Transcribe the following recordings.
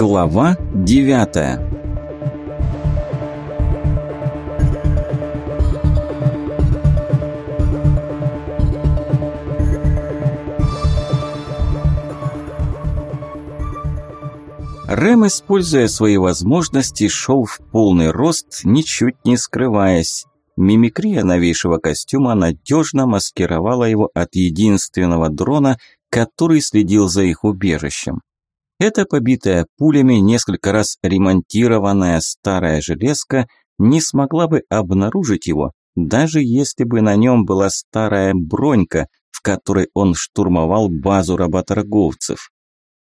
Глава 9. Рэм, используя свои возможности, шел в полный рост, ничуть не скрываясь. Мимикрия новейшего костюма надежно маскировала его от единственного дрона, который следил за их убежищем. Эта побитая пулями несколько раз ремонтированная старая железка не смогла бы обнаружить его, даже если бы на нем была старая бронька, в которой он штурмовал базу работорговцев.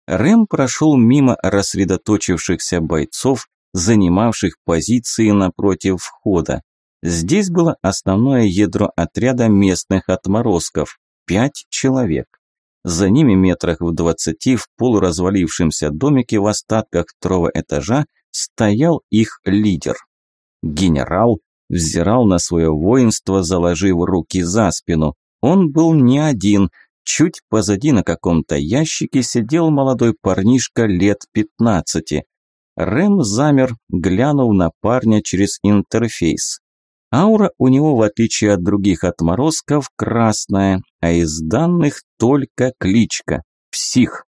Рэм прошел мимо рассредоточившихся бойцов, занимавших позиции напротив входа. Здесь было основное ядро отряда местных отморозков – пять человек. За ними метрах в двадцати в полуразвалившемся домике в остатках второго этажа стоял их лидер. Генерал взирал на свое воинство, заложив руки за спину. Он был не один. Чуть позади на каком-то ящике сидел молодой парнишка лет пятнадцати. Рэм замер, глянув на парня через интерфейс. Аура у него, в отличие от других отморозков, красная, а из данных только кличка – псих.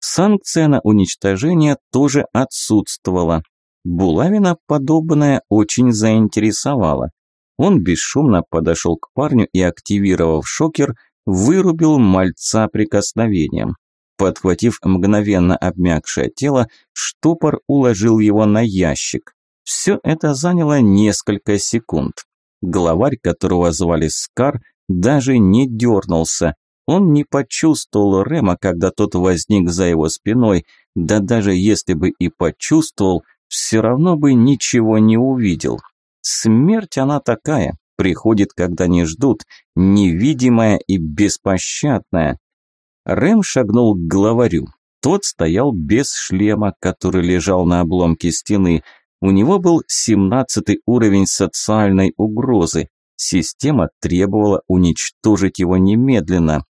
Санкция на уничтожение тоже отсутствовала. Булавина подобная очень заинтересовала. Он бесшумно подошел к парню и, активировав шокер, вырубил мальца прикосновением. Подхватив мгновенно обмякшее тело, штопор уложил его на ящик. Все это заняло несколько секунд. Главарь, которого звали Скар, даже не дернулся. Он не почувствовал Рема, когда тот возник за его спиной, да даже если бы и почувствовал, все равно бы ничего не увидел. Смерть она такая, приходит, когда не ждут, невидимая и беспощадная. Рэм шагнул к главарю. Тот стоял без шлема, который лежал на обломке стены – у него был 17 уровень социальной угрозы. Система требовала уничтожить его немедленно.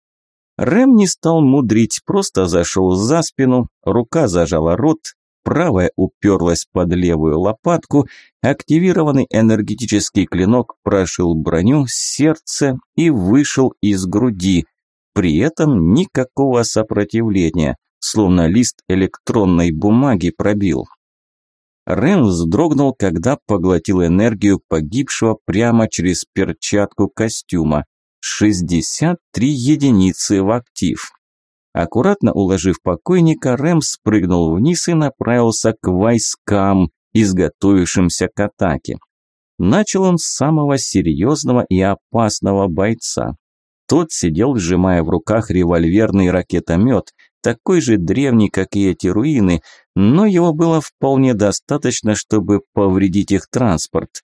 Рэм не стал мудрить, просто зашел за спину, рука зажала рот, правая уперлась под левую лопатку, активированный энергетический клинок прошил броню, сердце и вышел из груди. При этом никакого сопротивления, словно лист электронной бумаги пробил. Рен вздрогнул, когда поглотил энергию погибшего прямо через перчатку костюма. 63 единицы в актив. Аккуратно уложив покойника, Рэм спрыгнул вниз и направился к войскам, изготовившимся к атаке. Начал он с самого серьезного и опасного бойца. Тот сидел, сжимая в руках револьверный ракетомет – такой же древний, как и эти руины, но его было вполне достаточно, чтобы повредить их транспорт.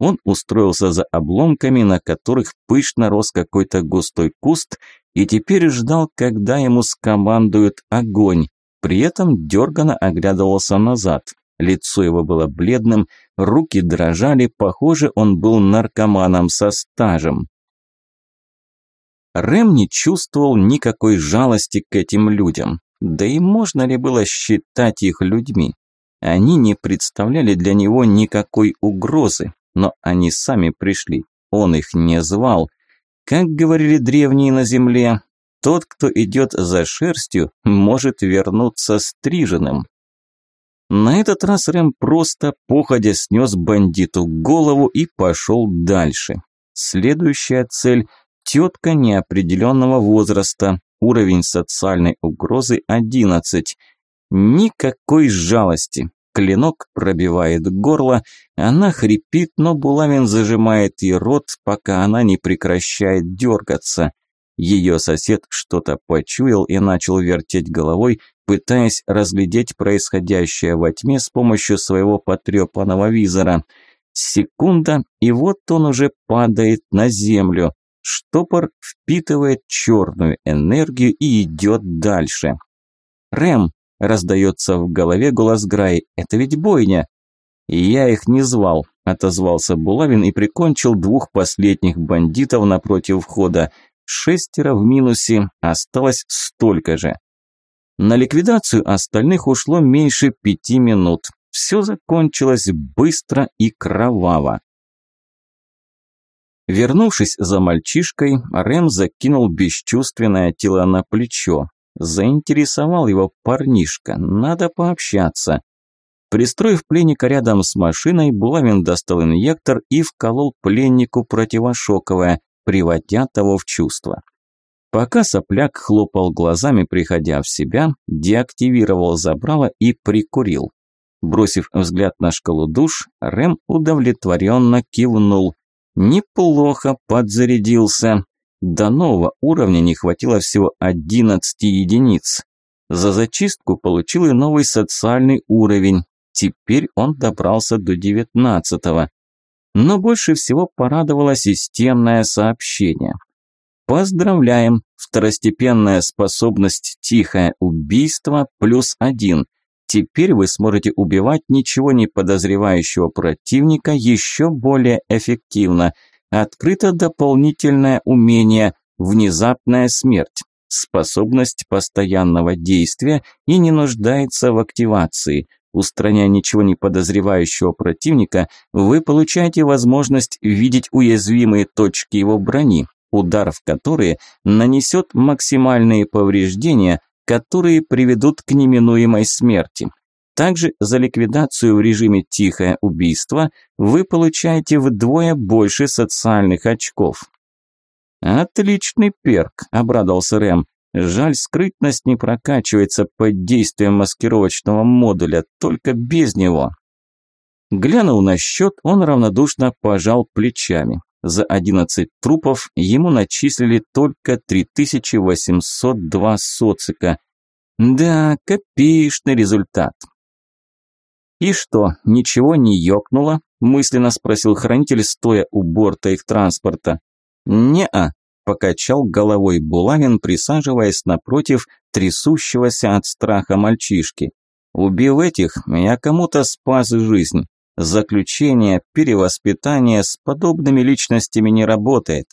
Он устроился за обломками, на которых пышно рос какой-то густой куст, и теперь ждал, когда ему скомандуют огонь. При этом дергано оглядывался назад. Лицо его было бледным, руки дрожали, похоже, он был наркоманом со стажем. Рэм не чувствовал никакой жалости к этим людям. Да и можно ли было считать их людьми? Они не представляли для него никакой угрозы, но они сами пришли, он их не звал. Как говорили древние на земле, тот, кто идет за шерстью, может вернуться стриженным. На этот раз Рэм просто походя снес бандиту голову и пошел дальше. Следующая цель – Тетка неопределенного возраста, уровень социальной угрозы 11. Никакой жалости. Клинок пробивает горло, она хрипит, но булавин зажимает ей рот, пока она не прекращает дергаться. Ее сосед что-то почуял и начал вертеть головой, пытаясь разглядеть происходящее во тьме с помощью своего потрепанного визора. Секунда, и вот он уже падает на землю. Штопор впитывает черную энергию и идет дальше. «Рэм!» – раздается в голове голос Граи. «Это ведь бойня!» «Я их не звал», – отозвался Булавин и прикончил двух последних бандитов напротив входа. Шестеро в минусе, осталось столько же. На ликвидацию остальных ушло меньше пяти минут. Все закончилось быстро и кроваво. Вернувшись за мальчишкой, Рэм закинул бесчувственное тело на плечо. Заинтересовал его парнишка, надо пообщаться. Пристроив пленника рядом с машиной, Булавин достал инъектор и вколол пленнику противошоковое, приводя того в чувство. Пока сопляк хлопал глазами, приходя в себя, деактивировал забрало и прикурил. Бросив взгляд на шкалу душ, Рэм удовлетворенно кивнул. Неплохо подзарядился. До нового уровня не хватило всего 11 единиц. За зачистку получил и новый социальный уровень. Теперь он добрался до 19 -го. Но больше всего порадовало системное сообщение. Поздравляем! Второстепенная способность «Тихое убийство» плюс один – Теперь вы сможете убивать ничего не подозревающего противника еще более эффективно. Открыто дополнительное умение «Внезапная смерть». Способность постоянного действия и не нуждается в активации. Устраняя ничего не подозревающего противника, вы получаете возможность видеть уязвимые точки его брони, удар в которые нанесет максимальные повреждения – которые приведут к неминуемой смерти. Также за ликвидацию в режиме «тихое убийство» вы получаете вдвое больше социальных очков. «Отличный перк», – обрадовался Рэм. «Жаль, скрытность не прокачивается под действием маскировочного модуля, только без него». Глянув на счет, он равнодушно пожал плечами. За 11 трупов ему начислили только 3802 социка. Да, копеечный результат. «И что, ничего не ёкнуло?» – мысленно спросил хранитель, стоя у борта их транспорта. «Не-а», – покачал головой Булавин, присаживаясь напротив трясущегося от страха мальчишки. «Убил этих, я кому-то спас жизнь. Заключение, перевоспитание с подобными личностями не работает.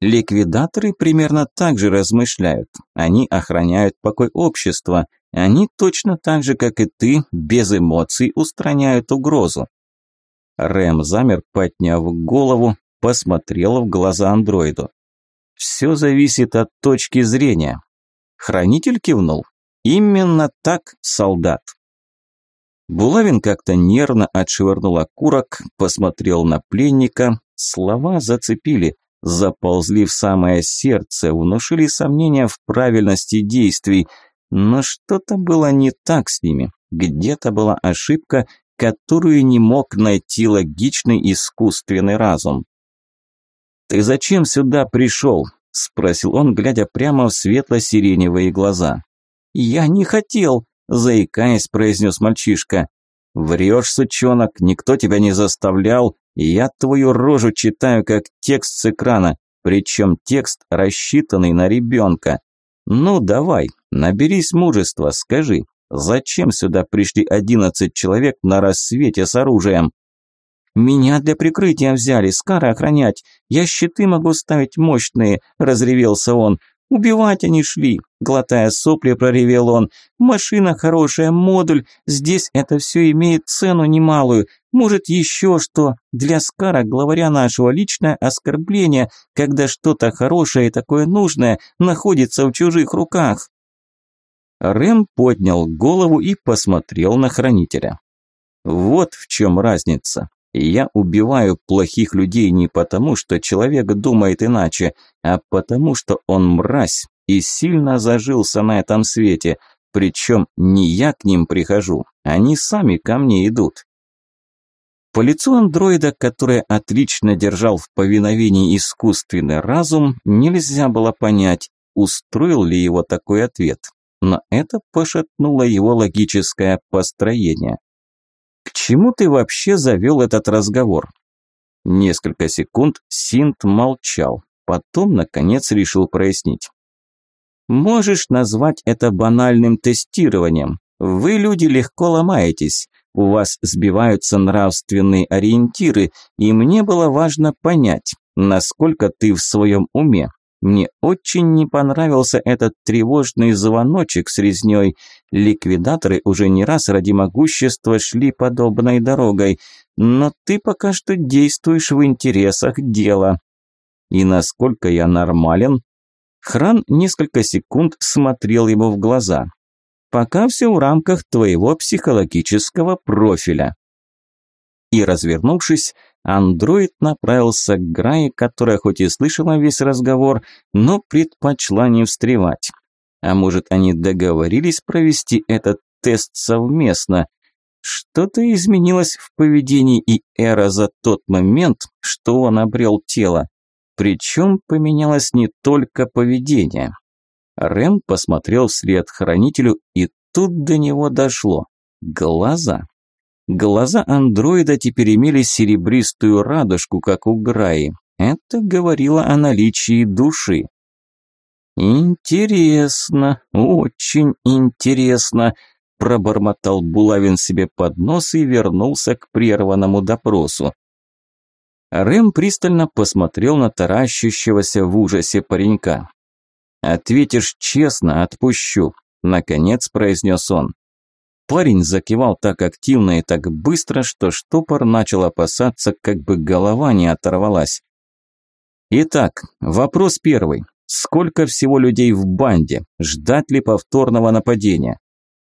Ликвидаторы примерно так же размышляют. Они охраняют покой общества. Они точно так же, как и ты, без эмоций устраняют угрозу. Рэм замер, подняв голову, посмотрел в глаза андроиду. «Все зависит от точки зрения». Хранитель кивнул. «Именно так, солдат». Булавин как-то нервно отшвырнул окурок, посмотрел на пленника. Слова зацепили, заползли в самое сердце, внушили сомнения в правильности действий. Но что-то было не так с ними. Где-то была ошибка, которую не мог найти логичный искусственный разум. «Ты зачем сюда пришел?» – спросил он, глядя прямо в светло-сиреневые глаза. «Я не хотел!» – заикаясь, произнес мальчишка. «Врешь, сучонок, никто тебя не заставлял. Я твою рожу читаю как текст с экрана, причем текст, рассчитанный на ребенка. Ну, давай, наберись мужества, скажи, зачем сюда пришли одиннадцать человек на рассвете с оружием?» «Меня для прикрытия взяли, скары охранять. Я щиты могу ставить мощные», – разревелся он. «Убивать они шли. Глотая сопли, проревел он. «Машина хорошая, модуль. Здесь это все имеет цену немалую. Может, еще что. Для Скара, главаря нашего, личное оскорбление, когда что-то хорошее и такое нужное находится в чужих руках». Рэм поднял голову и посмотрел на хранителя. «Вот в чем разница. Я убиваю плохих людей не потому, что человек думает иначе, а потому, что он мразь и сильно зажился на этом свете, причем не я к ним прихожу, они сами ко мне идут. По лицу андроида, который отлично держал в повиновении искусственный разум, нельзя было понять, устроил ли его такой ответ. Но это пошатнуло его логическое построение. «К чему ты вообще завел этот разговор?» Несколько секунд Синт молчал, потом, наконец, решил прояснить. Можешь назвать это банальным тестированием. Вы, люди, легко ломаетесь. У вас сбиваются нравственные ориентиры, и мне было важно понять, насколько ты в своем уме. Мне очень не понравился этот тревожный звоночек с резней. Ликвидаторы уже не раз ради могущества шли подобной дорогой, но ты пока что действуешь в интересах дела. И насколько я нормален, Хран несколько секунд смотрел ему в глаза. «Пока все в рамках твоего психологического профиля». И развернувшись, андроид направился к Грае, которая хоть и слышала весь разговор, но предпочла не встревать. А может, они договорились провести этот тест совместно? Что-то изменилось в поведении и Эра за тот момент, что он обрел тело. Причем поменялось не только поведение. Рэм посмотрел вслед хранителю, и тут до него дошло. Глаза. Глаза андроида теперь имели серебристую радужку, как у Граи. Это говорило о наличии души. «Интересно, очень интересно», – пробормотал Булавин себе под нос и вернулся к прерванному допросу. Рэм пристально посмотрел на таращущегося в ужасе паренька. «Ответишь честно, отпущу», – наконец произнес он. Парень закивал так активно и так быстро, что штопор начал опасаться, как бы голова не оторвалась. Итак, вопрос первый. Сколько всего людей в банде? Ждать ли повторного нападения?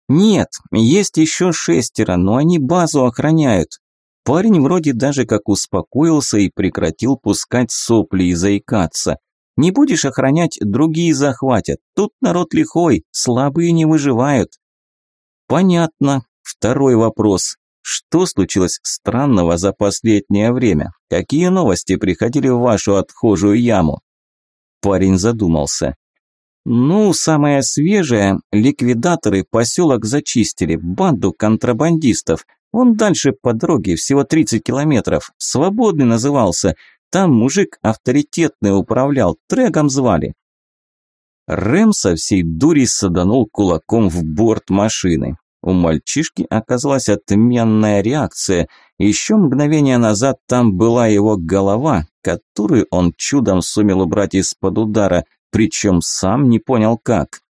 Нет, есть еще шестеро, но они базу охраняют. Парень вроде даже как успокоился и прекратил пускать сопли и заикаться. Не будешь охранять, другие захватят. Тут народ лихой, слабые не выживают. Понятно. Второй вопрос. Что случилось странного за последнее время? Какие новости приходили в вашу отхожую яму? Парень задумался. Ну, самое свежее, ликвидаторы поселок зачистили, банду контрабандистов. Он дальше по дороге, всего 30 километров, свободный назывался. Там мужик авторитетный управлял, Трегом звали. Рэм со всей дури саданул кулаком в борт машины. У мальчишки оказалась отменная реакция. Еще мгновение назад там была его голова, которую он чудом сумел убрать из-под удара, причем сам не понял как.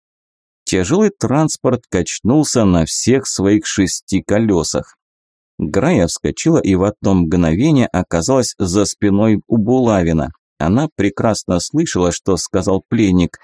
Тяжелый транспорт качнулся на всех своих шести колесах. Грая вскочила и в одно мгновение оказалась за спиной у Булавина. Она прекрасно слышала, что сказал пленник.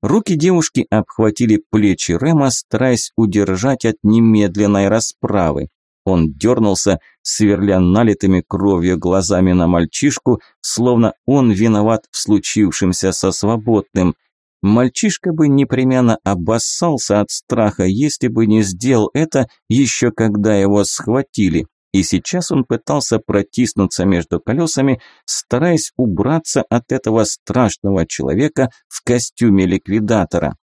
Руки девушки обхватили плечи Рема, стараясь удержать от немедленной расправы. Он дернулся, сверля налитыми кровью глазами на мальчишку, словно он виноват в случившемся со свободным – Мальчишка бы непременно обоссался от страха, если бы не сделал это еще когда его схватили. И сейчас он пытался протиснуться между колесами, стараясь убраться от этого страшного человека в костюме ликвидатора.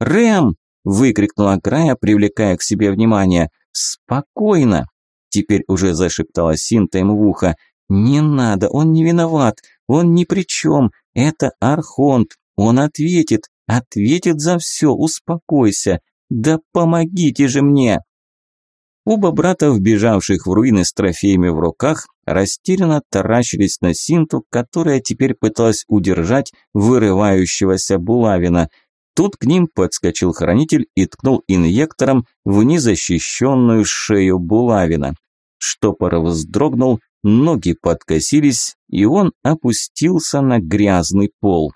«Рэм!» – выкрикнула Грая, привлекая к себе внимание. «Спокойно!» – теперь уже зашептала Синта им в ухо. «Не надо, он не виноват, он ни при чем, это Архонт, он ответит, ответит за все, успокойся. Да помогите же мне!» Оба брата, вбежавших в руины с трофеями в руках, растерянно таращились на Синту, которая теперь пыталась удержать вырывающегося булавина. Тут к ним подскочил хранитель и ткнул инъектором в незащищенную шею булавина. Штопор вздрогнул, ноги подкосились, и он опустился на грязный пол.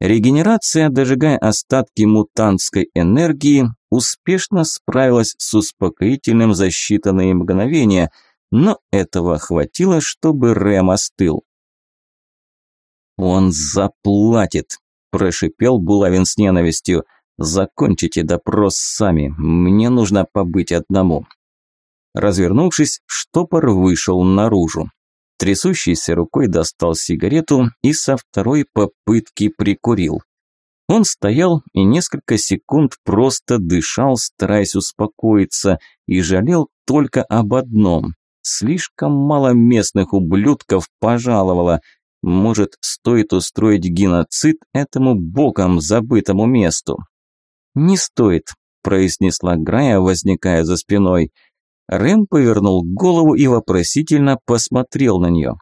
Регенерация, дожигая остатки мутантской энергии, успешно справилась с успокоительным за считанные мгновения, но этого хватило, чтобы Рэм остыл. «Он заплатит», – прошипел Булавин с ненавистью. «Закончите допрос сами, мне нужно побыть одному». Развернувшись, штопор вышел наружу трясущейся рукой достал сигарету и со второй попытки прикурил. Он стоял и несколько секунд просто дышал, стараясь успокоиться, и жалел только об одном. Слишком мало местных ублюдков пожаловало. Может, стоит устроить геноцид этому богом забытому месту? «Не стоит», – произнесла Грая, возникая за спиной – Рэм повернул голову и вопросительно посмотрел на нее.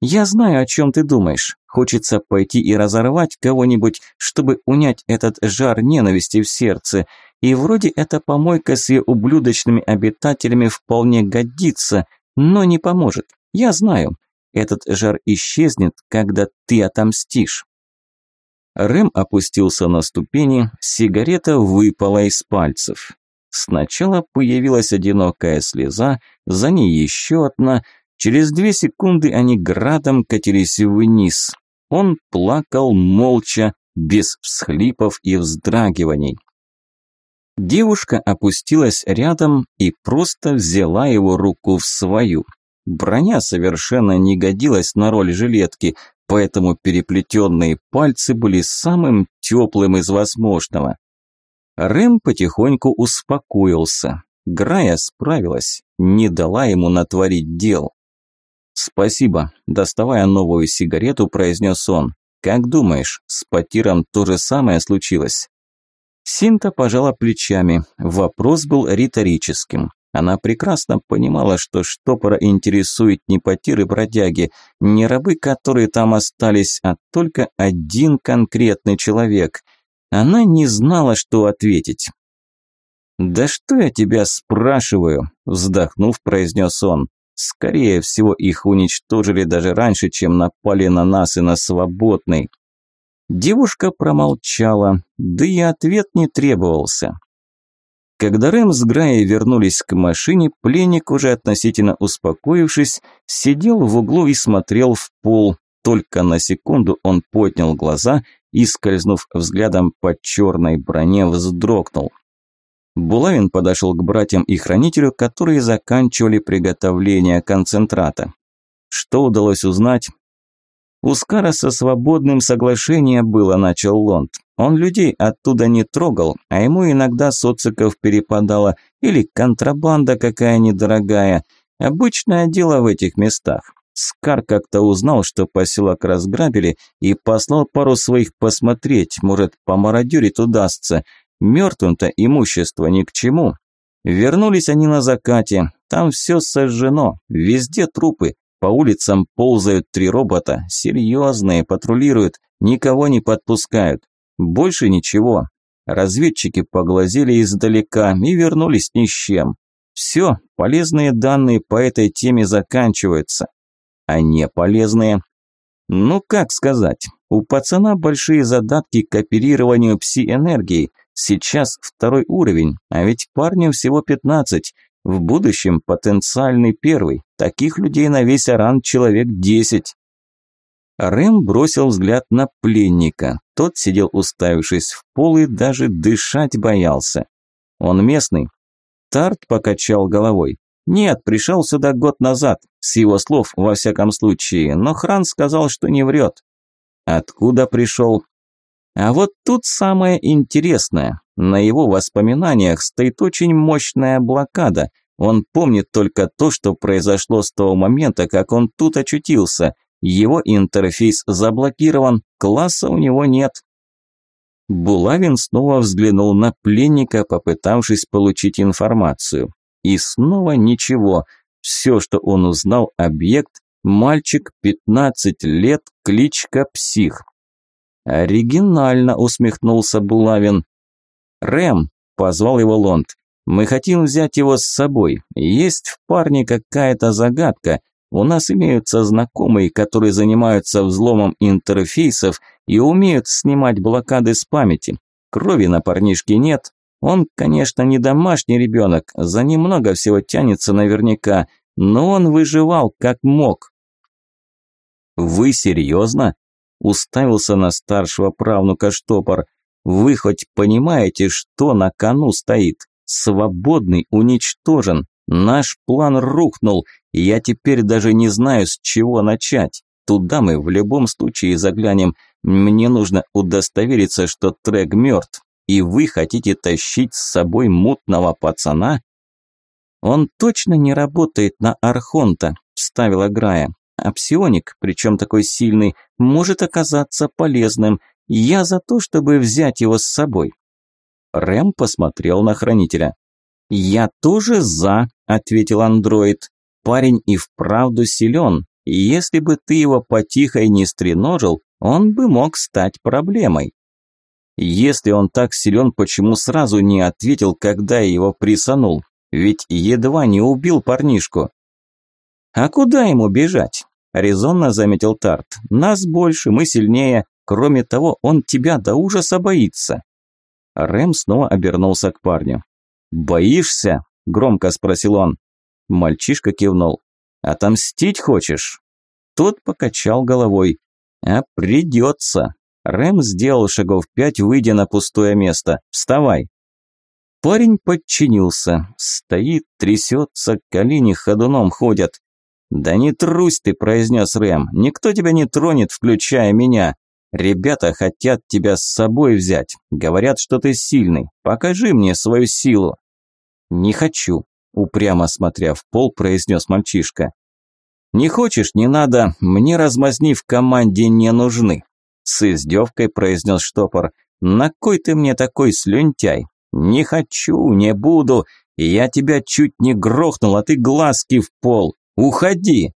«Я знаю, о чем ты думаешь. Хочется пойти и разорвать кого-нибудь, чтобы унять этот жар ненависти в сердце. И вроде эта помойка с ее ублюдочными обитателями вполне годится, но не поможет. Я знаю. Этот жар исчезнет, когда ты отомстишь». Рэм опустился на ступени, сигарета выпала из пальцев. Сначала появилась одинокая слеза, за ней еще одна. Через две секунды они градом катились вниз. Он плакал молча, без всхлипов и вздрагиваний. Девушка опустилась рядом и просто взяла его руку в свою. Броня совершенно не годилась на роль жилетки, поэтому переплетенные пальцы были самым теплым из возможного. Рэм потихоньку успокоился. Грая справилась, не дала ему натворить дел. «Спасибо», – доставая новую сигарету, произнес он. «Как думаешь, с Потиром то же самое случилось?» Синта пожала плечами. Вопрос был риторическим. Она прекрасно понимала, что штопора интересует не потиры бродяги, не рабы, которые там остались, а только один конкретный человек – она не знала, что ответить. «Да что я тебя спрашиваю?» – вздохнув, произнес он. «Скорее всего, их уничтожили даже раньше, чем напали на нас и на свободный». Девушка промолчала, да и ответ не требовался. Когда Рэм с Граей вернулись к машине, пленник, уже относительно успокоившись, сидел в углу и смотрел в пол. Только на секунду он поднял глаза и, скользнув взглядом по черной броне, вздрогнул. Булавин подошел к братьям и хранителю, которые заканчивали приготовление концентрата. Что удалось узнать? У Скара со свободным соглашение было, начал Лонд. Он людей оттуда не трогал, а ему иногда социков перепадало или контрабанда какая недорогая. Обычное дело в этих местах. Скар как-то узнал, что поселок разграбили, и послал пару своих посмотреть, может, по мародерить удастся. Мертвым-то имущество ни к чему. Вернулись они на закате, там все сожжено, везде трупы, по улицам ползают три робота, серьезные, патрулируют, никого не подпускают. Больше ничего. Разведчики поглазели издалека и вернулись ни с чем. Все, полезные данные по этой теме заканчиваются а не полезные. Ну, как сказать, у пацана большие задатки к оперированию пси-энергией. Сейчас второй уровень, а ведь парню всего 15. В будущем потенциальный первый. Таких людей на весь оран человек 10. Рэм бросил взгляд на пленника. Тот сидел уставившись в пол и даже дышать боялся. Он местный. Тарт покачал головой. Нет, пришел сюда год назад. С его слов, во всяком случае, но Хран сказал, что не врет. Откуда пришел? А вот тут самое интересное. На его воспоминаниях стоит очень мощная блокада. Он помнит только то, что произошло с того момента, как он тут очутился. Его интерфейс заблокирован, класса у него нет. Булавин снова взглянул на пленника, попытавшись получить информацию. И снова ничего – все, что он узнал, объект, мальчик 15 лет, кличка Псих. Оригинально усмехнулся Булавин. «Рэм», – позвал его Лонд, – «мы хотим взять его с собой. Есть в парне какая-то загадка. У нас имеются знакомые, которые занимаются взломом интерфейсов и умеют снимать блокады с памяти. Крови на парнишке нет, он, конечно, не домашний ребенок, за ним много всего тянется наверняка, но он выживал как мог. «Вы серьезно?» – уставился на старшего правнука штопор. «Вы хоть понимаете, что на кону стоит? Свободный уничтожен, наш план рухнул, я теперь даже не знаю, с чего начать. Туда мы в любом случае заглянем, мне нужно удостовериться, что Трэг мертв» и вы хотите тащить с собой мутного пацана?» «Он точно не работает на Архонта», – вставила Грая. «А псионик, причем такой сильный, может оказаться полезным. Я за то, чтобы взять его с собой». Рэм посмотрел на хранителя. «Я тоже за», – ответил андроид. «Парень и вправду силен. Если бы ты его потихо и не стреножил, он бы мог стать проблемой». Если он так силен, почему сразу не ответил, когда я его присанул? Ведь едва не убил парнишку. А куда ему бежать? Резонно заметил Тарт. Нас больше, мы сильнее. Кроме того, он тебя до ужаса боится. Рэм снова обернулся к парню. «Боишься?» – громко спросил он. Мальчишка кивнул. «Отомстить хочешь?» Тот покачал головой. «А придется!» Рэм сделал шагов пять, выйдя на пустое место. «Вставай!» Парень подчинился. Стоит, трясется, колени ходуном ходят. «Да не трусь ты», – произнес Рэм. «Никто тебя не тронет, включая меня. Ребята хотят тебя с собой взять. Говорят, что ты сильный. Покажи мне свою силу». «Не хочу», – упрямо смотря в пол, произнес мальчишка. «Не хочешь, не надо. Мне размазни в команде не нужны», с издевкой произнес штопор. «На кой ты мне такой слюнтяй? Не хочу, не буду. Я тебя чуть не грохнул, а ты глазки в пол. Уходи!»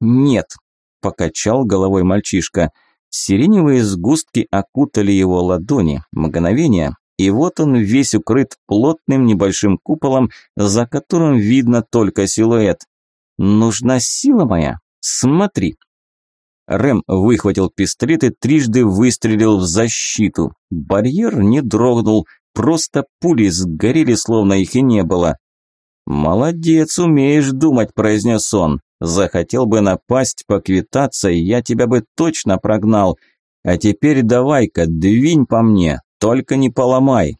«Нет», – покачал головой мальчишка. Сиреневые сгустки окутали его ладони. Мгновение, и вот он весь укрыт плотным небольшим куполом, за которым видно только силуэт. «Нужна сила моя? Смотри!» Рэм выхватил пистолет и трижды выстрелил в защиту. Барьер не дрогнул, просто пули сгорели, словно их и не было. «Молодец, умеешь думать», – произнес он. «Захотел бы напасть, поквитаться, я тебя бы точно прогнал. А теперь давай-ка, двинь по мне, только не поломай».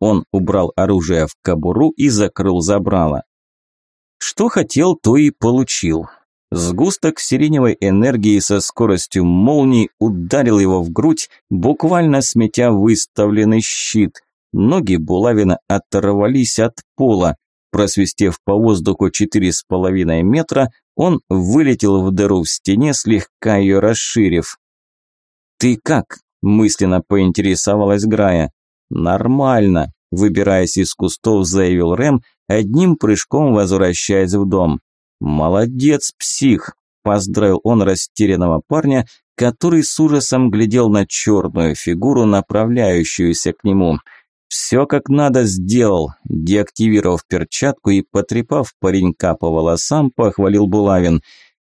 Он убрал оружие в кобуру и закрыл забрало. Что хотел, то и получил. Сгусток сиреневой энергии со скоростью молнии ударил его в грудь, буквально сметя выставленный щит. Ноги булавина оторвались от пола. Просвистев по воздуху 4,5 метра, он вылетел в дыру в стене, слегка ее расширив. «Ты как?» – мысленно поинтересовалась Грая. «Нормально», – выбираясь из кустов, заявил Рэм, одним прыжком возвращаясь в дом. «Молодец, псих!» – поздравил он растерянного парня, который с ужасом глядел на черную фигуру, направляющуюся к нему. «Все как надо сделал», – деактивировав перчатку и потрепав паренька по волосам, похвалил Булавин.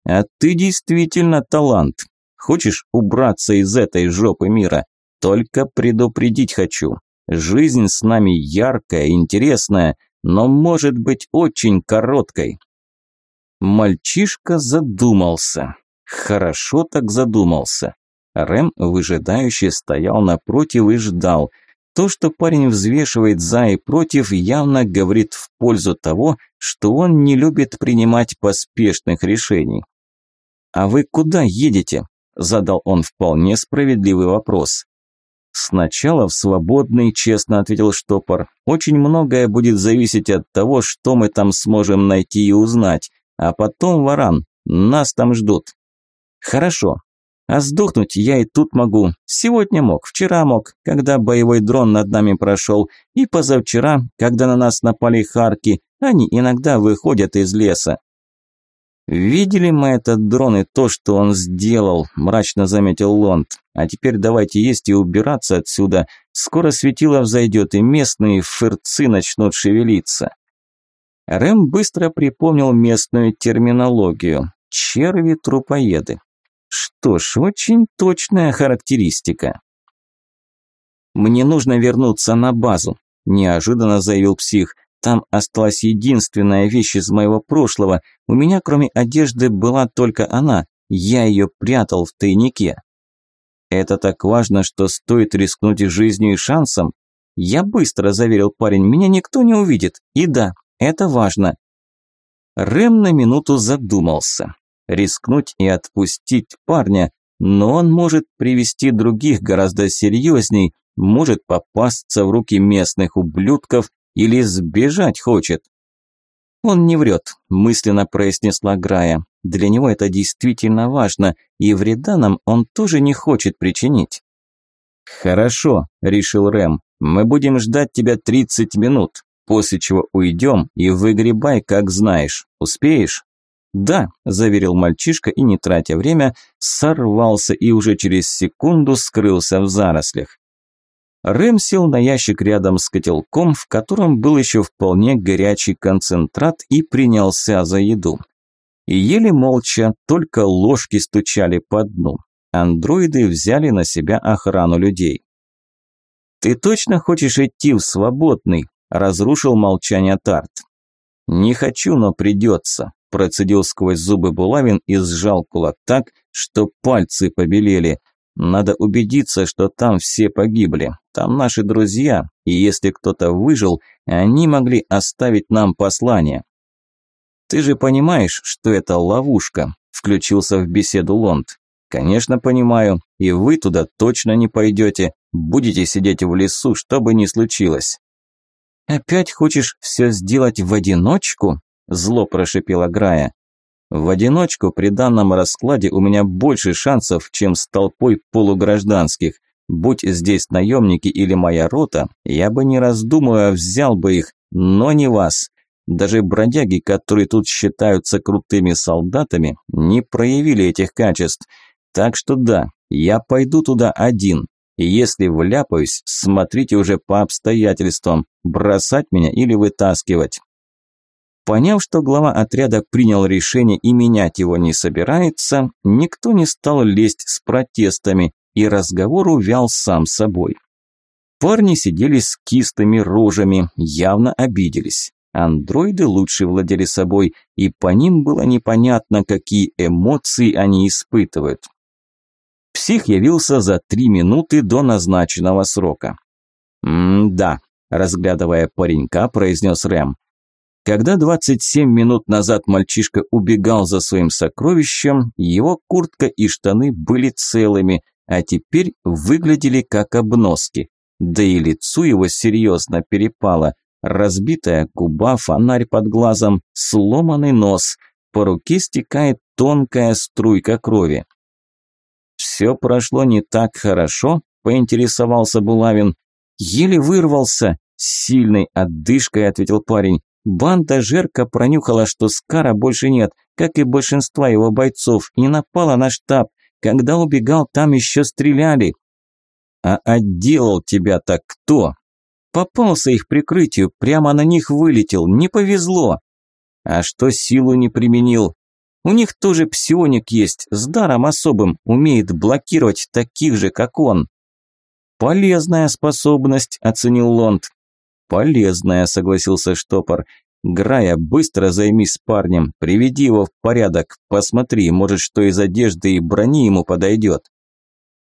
«А ты действительно талант. Хочешь убраться из этой жопы мира? Только предупредить хочу. Жизнь с нами яркая, интересная, но может быть очень короткой». Мальчишка задумался. Хорошо так задумался. Рэм, выжидающий, стоял напротив и ждал. То, что парень взвешивает за и против, явно говорит в пользу того, что он не любит принимать поспешных решений. «А вы куда едете?» – задал он вполне справедливый вопрос. «Сначала в свободный», – честно ответил Штопор. «Очень многое будет зависеть от того, что мы там сможем найти и узнать. А потом, варан, нас там ждут. Хорошо. А сдохнуть я и тут могу. Сегодня мог, вчера мог, когда боевой дрон над нами прошел, и позавчера, когда на нас напали харки, они иногда выходят из леса. «Видели мы этот дрон и то, что он сделал», – мрачно заметил Лонд. «А теперь давайте есть и убираться отсюда. Скоро светило взойдет, и местные фырцы начнут шевелиться». Рэм быстро припомнил местную терминологию. Черви-трупоеды. Что ж, очень точная характеристика. «Мне нужно вернуться на базу», – неожиданно заявил псих. «Там осталась единственная вещь из моего прошлого. У меня, кроме одежды, была только она. Я ее прятал в тайнике». «Это так важно, что стоит рискнуть жизнью и шансом?» «Я быстро», – заверил парень, – «меня никто не увидит. И да, это важно. Рэм на минуту задумался. Рискнуть и отпустить парня, но он может привести других гораздо серьезней, может попасться в руки местных ублюдков или сбежать хочет. Он не врет, мысленно произнесла Грая. Для него это действительно важно, и вреда нам он тоже не хочет причинить. «Хорошо», – решил Рэм, – «мы будем ждать тебя 30 минут» после чего уйдем и выгребай, как знаешь. Успеешь?» «Да», – заверил мальчишка и, не тратя время, сорвался и уже через секунду скрылся в зарослях. Рэм сел на ящик рядом с котелком, в котором был еще вполне горячий концентрат и принялся за еду. И еле молча, только ложки стучали по дну. Андроиды взяли на себя охрану людей. «Ты точно хочешь идти в свободный?» – разрушил молчание Тарт. «Не хочу, но придется», – процедил сквозь зубы Булавин и сжал кулак так, что пальцы побелели. «Надо убедиться, что там все погибли. Там наши друзья, и если кто-то выжил, они могли оставить нам послание». «Ты же понимаешь, что это ловушка», – включился в беседу Лонд. «Конечно, понимаю, и вы туда точно не пойдете. Будете сидеть в лесу, что бы ни случилось». «Опять хочешь все сделать в одиночку?» – зло прошипела Грая. «В одиночку при данном раскладе у меня больше шансов, чем с толпой полугражданских. Будь здесь наемники или моя рота, я бы не раздумывая взял бы их, но не вас. Даже бродяги, которые тут считаются крутыми солдатами, не проявили этих качеств. Так что да, я пойду туда один, и если вляпаюсь, смотрите уже по обстоятельствам, бросать меня или вытаскивать. Поняв, что глава отряда принял решение и менять его не собирается, никто не стал лезть с протестами, и разговор увял сам собой. Парни сидели с кистыми рожами, явно обиделись. Андроиды лучше владели собой, и по ним было непонятно, какие эмоции они испытывают. Псих явился за три минуты до назначенного срока. «М-да», – разглядывая паренька, произнес Рэм. Когда 27 минут назад мальчишка убегал за своим сокровищем, его куртка и штаны были целыми, а теперь выглядели как обноски. Да и лицу его серьезно перепало. Разбитая губа, фонарь под глазом, сломанный нос. По руке стекает тонкая струйка крови. «Все прошло не так хорошо?» – поинтересовался Булавин. «Еле вырвался!» – с сильной отдышкой ответил парень. Банда Жерка пронюхала, что Скара больше нет, как и большинства его бойцов, и напала на штаб. Когда убегал, там еще стреляли. А отделал тебя-то кто? Попался их прикрытию, прямо на них вылетел, не повезло. А что силу не применил? У них тоже псионик есть, с даром особым, умеет блокировать таких же, как он. «Полезная способность», – оценил Лонд. «Полезная», – согласился Штопор. «Грая, быстро займись парнем, приведи его в порядок, посмотри, может, что из одежды и брони ему подойдет».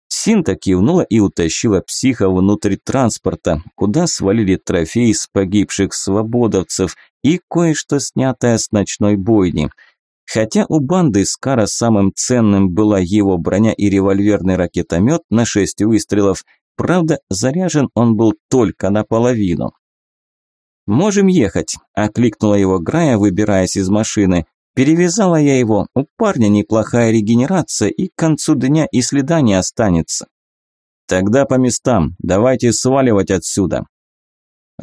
Синта кивнула и утащила психа внутрь транспорта, куда свалили трофеи с погибших свободовцев и кое-что снятое с ночной бойни – Хотя у банды Скара самым ценным была его броня и револьверный ракетомет на шесть выстрелов, правда, заряжен он был только наполовину. «Можем ехать», – окликнула его Грая, выбираясь из машины. «Перевязала я его, у парня неплохая регенерация, и к концу дня и следа не останется». «Тогда по местам, давайте сваливать отсюда»,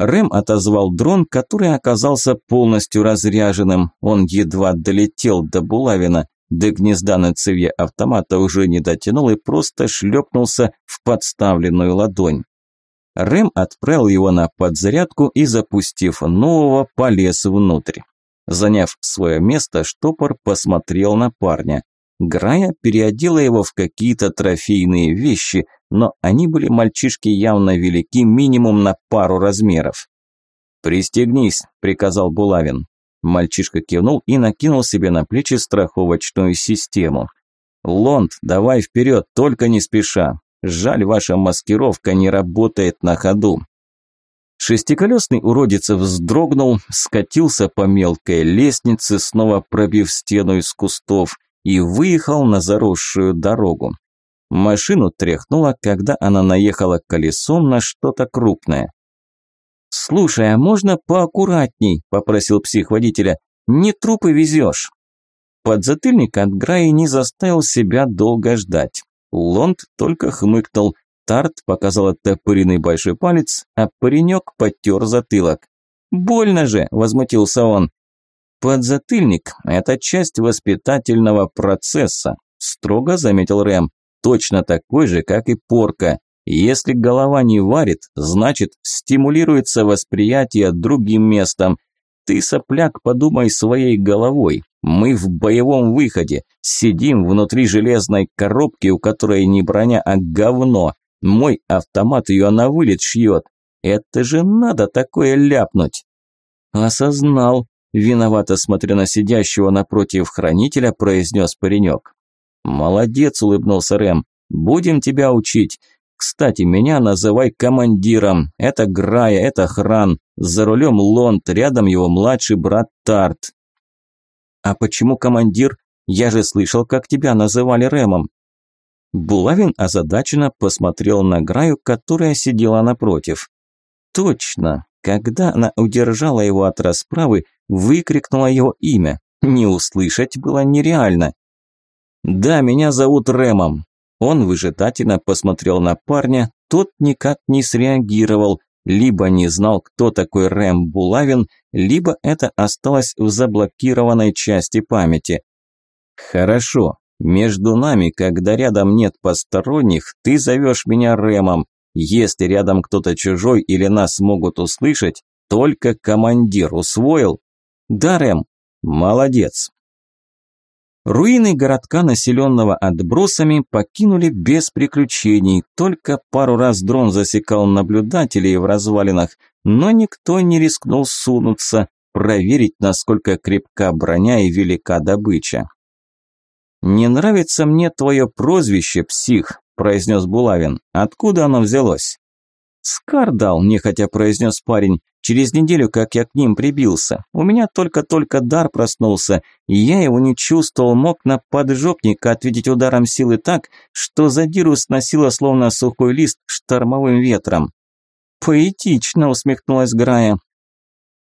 Рэм отозвал дрон, который оказался полностью разряженным. Он едва долетел до булавина, до гнезда на цевье автомата уже не дотянул и просто шлепнулся в подставленную ладонь. Рэм отправил его на подзарядку и, запустив нового, полез внутрь. Заняв свое место, штопор посмотрел на парня. Грая переодела его в какие-то трофейные вещи, но они были мальчишке явно велики минимум на пару размеров. «Пристегнись», – приказал Булавин. Мальчишка кивнул и накинул себе на плечи страховочную систему. «Лонд, давай вперед, только не спеша. Жаль, ваша маскировка не работает на ходу». Шестиколесный уродец вздрогнул, скатился по мелкой лестнице, снова пробив стену из кустов – и выехал на заросшую дорогу. Машину тряхнуло, когда она наехала колесом на что-то крупное. «Слушай, а можно поаккуратней?» – попросил псих водителя. «Не трупы везешь». Подзатыльник от Граи не заставил себя долго ждать. Лонд только хмыкнул. Тарт показал оттопыренный большой палец, а паренек потер затылок. «Больно же!» – возмутился он. «Подзатыльник – это часть воспитательного процесса», – строго заметил Рэм. «Точно такой же, как и порка. Если голова не варит, значит, стимулируется восприятие другим местом. Ты, сопляк, подумай своей головой. Мы в боевом выходе, сидим внутри железной коробки, у которой не броня, а говно. Мой автомат ее на вылет шьет. Это же надо такое ляпнуть!» «Осознал», Виновато смотря на сидящего напротив хранителя, произнес паренек. «Молодец», – улыбнулся Рэм. «Будем тебя учить. Кстати, меня называй командиром. Это Грая, это Хран. За рулем Лонд, рядом его младший брат Тарт». «А почему командир? Я же слышал, как тебя называли Рэмом». Булавин озадаченно посмотрел на Граю, которая сидела напротив. «Точно. Когда она удержала его от расправы, выкрикнула его имя. Не услышать было нереально. «Да, меня зовут Рэмом». Он выжидательно посмотрел на парня, тот никак не среагировал, либо не знал, кто такой Рэм Булавин, либо это осталось в заблокированной части памяти. «Хорошо, между нами, когда рядом нет посторонних, ты зовешь меня Рэмом. Если рядом кто-то чужой или нас могут услышать, только командир усвоил». Дарем, молодец. Руины городка, населенного отбросами, покинули без приключений. Только пару раз дрон засекал наблюдателей в развалинах, но никто не рискнул сунуться, проверить, насколько крепка броня и велика добыча. «Не нравится мне твое прозвище, псих», – произнес Булавин. «Откуда оно взялось?» «Скар дал», – нехотя произнес парень. Через неделю, как я к ним прибился, у меня только-только дар проснулся, и я его не чувствовал, мог на поджопника ответить ударом силы так, что задиру сносило словно сухой лист штормовым ветром. «Поэтично», – усмехнулась Грая.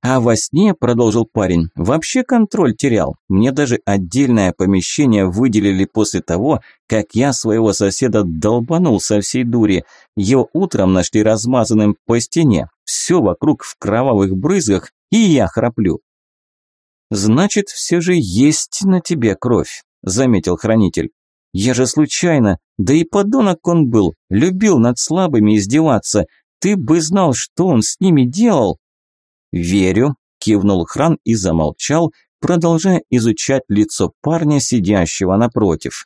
«А во сне», – продолжил парень, – «вообще контроль терял. Мне даже отдельное помещение выделили после того, как я своего соседа долбанул со всей дури. Его утром нашли размазанным по стене все вокруг в кровавых брызгах, и я храплю. «Значит, все же есть на тебе кровь», – заметил хранитель. «Я же случайно, да и подонок он был, любил над слабыми издеваться. Ты бы знал, что он с ними делал». «Верю», – кивнул хран и замолчал, продолжая изучать лицо парня, сидящего напротив.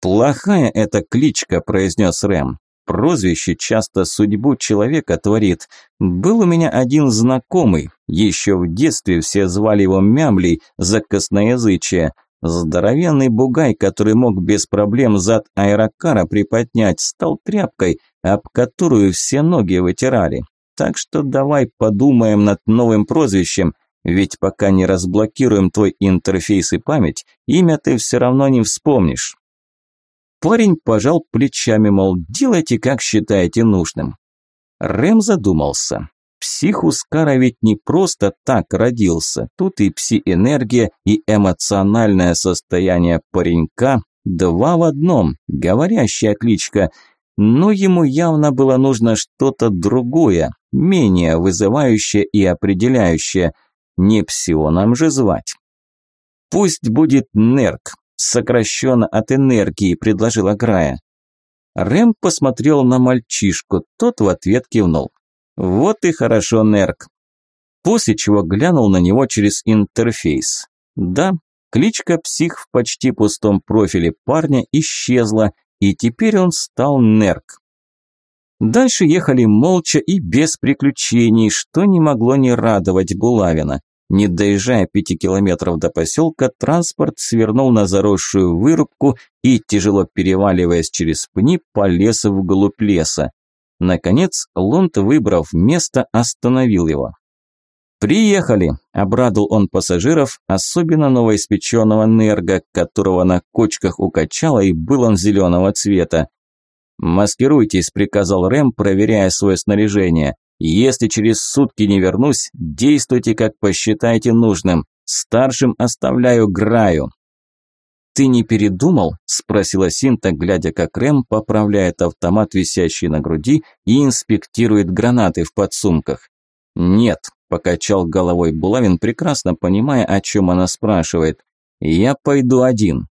«Плохая эта кличка», – произнес Рэм прозвище часто судьбу человека творит. Был у меня один знакомый, еще в детстве все звали его Мямлей за косноязычие. Здоровенный бугай, который мог без проблем зад аэрокара приподнять, стал тряпкой, об которую все ноги вытирали. Так что давай подумаем над новым прозвищем, ведь пока не разблокируем твой интерфейс и память, имя ты все равно не вспомнишь. Парень пожал плечами, мол, делайте, как считаете нужным. Рэм задумался. Псих Ускара ведь не просто так родился. Тут и пси-энергия, и эмоциональное состояние паренька – два в одном, говорящая кличка. Но ему явно было нужно что-то другое, менее вызывающее и определяющее. Не псионом же звать. Пусть будет нерк, сокращенно от энергии», – предложила Грая. Рэм посмотрел на мальчишку, тот в ответ кивнул. «Вот и хорошо, Нерк». После чего глянул на него через интерфейс. Да, кличка «Псих» в почти пустом профиле парня исчезла, и теперь он стал Нерк. Дальше ехали молча и без приключений, что не могло не радовать Булавина. Не доезжая пяти километров до поселка, транспорт свернул на заросшую вырубку и, тяжело переваливаясь через пни, полез вглубь леса. Наконец, Лунд, выбрав место, остановил его. «Приехали!» – обрадовал он пассажиров, особенно новоиспеченного Нерга, которого на кочках укачало и был он зеленого цвета. «Маскируйтесь», – приказал Рэм, проверяя свое снаряжение. Если через сутки не вернусь, действуйте, как посчитаете нужным. Старшим оставляю Граю». «Ты не передумал?» – спросила Синта, глядя, как Рэм поправляет автомат, висящий на груди, и инспектирует гранаты в подсумках. «Нет», – покачал головой Булавин, прекрасно понимая, о чем она спрашивает. «Я пойду один».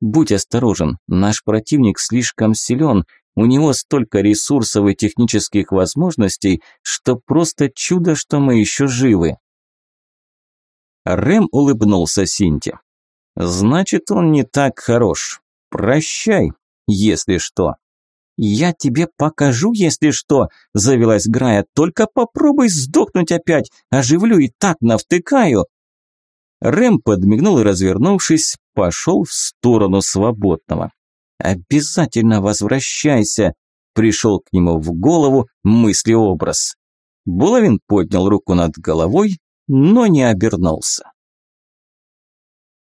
«Будь осторожен, наш противник слишком силен, у него столько ресурсов и технических возможностей, что просто чудо, что мы еще живы. Рэм улыбнулся Синте. «Значит, он не так хорош. Прощай, если что». «Я тебе покажу, если что», – завелась Грая. «Только попробуй сдохнуть опять, оживлю и так навтыкаю». Рэм подмигнул и, развернувшись, пошел в сторону свободного. «Обязательно возвращайся!» – пришел к нему в голову мыслеобраз. Булавин поднял руку над головой, но не обернулся.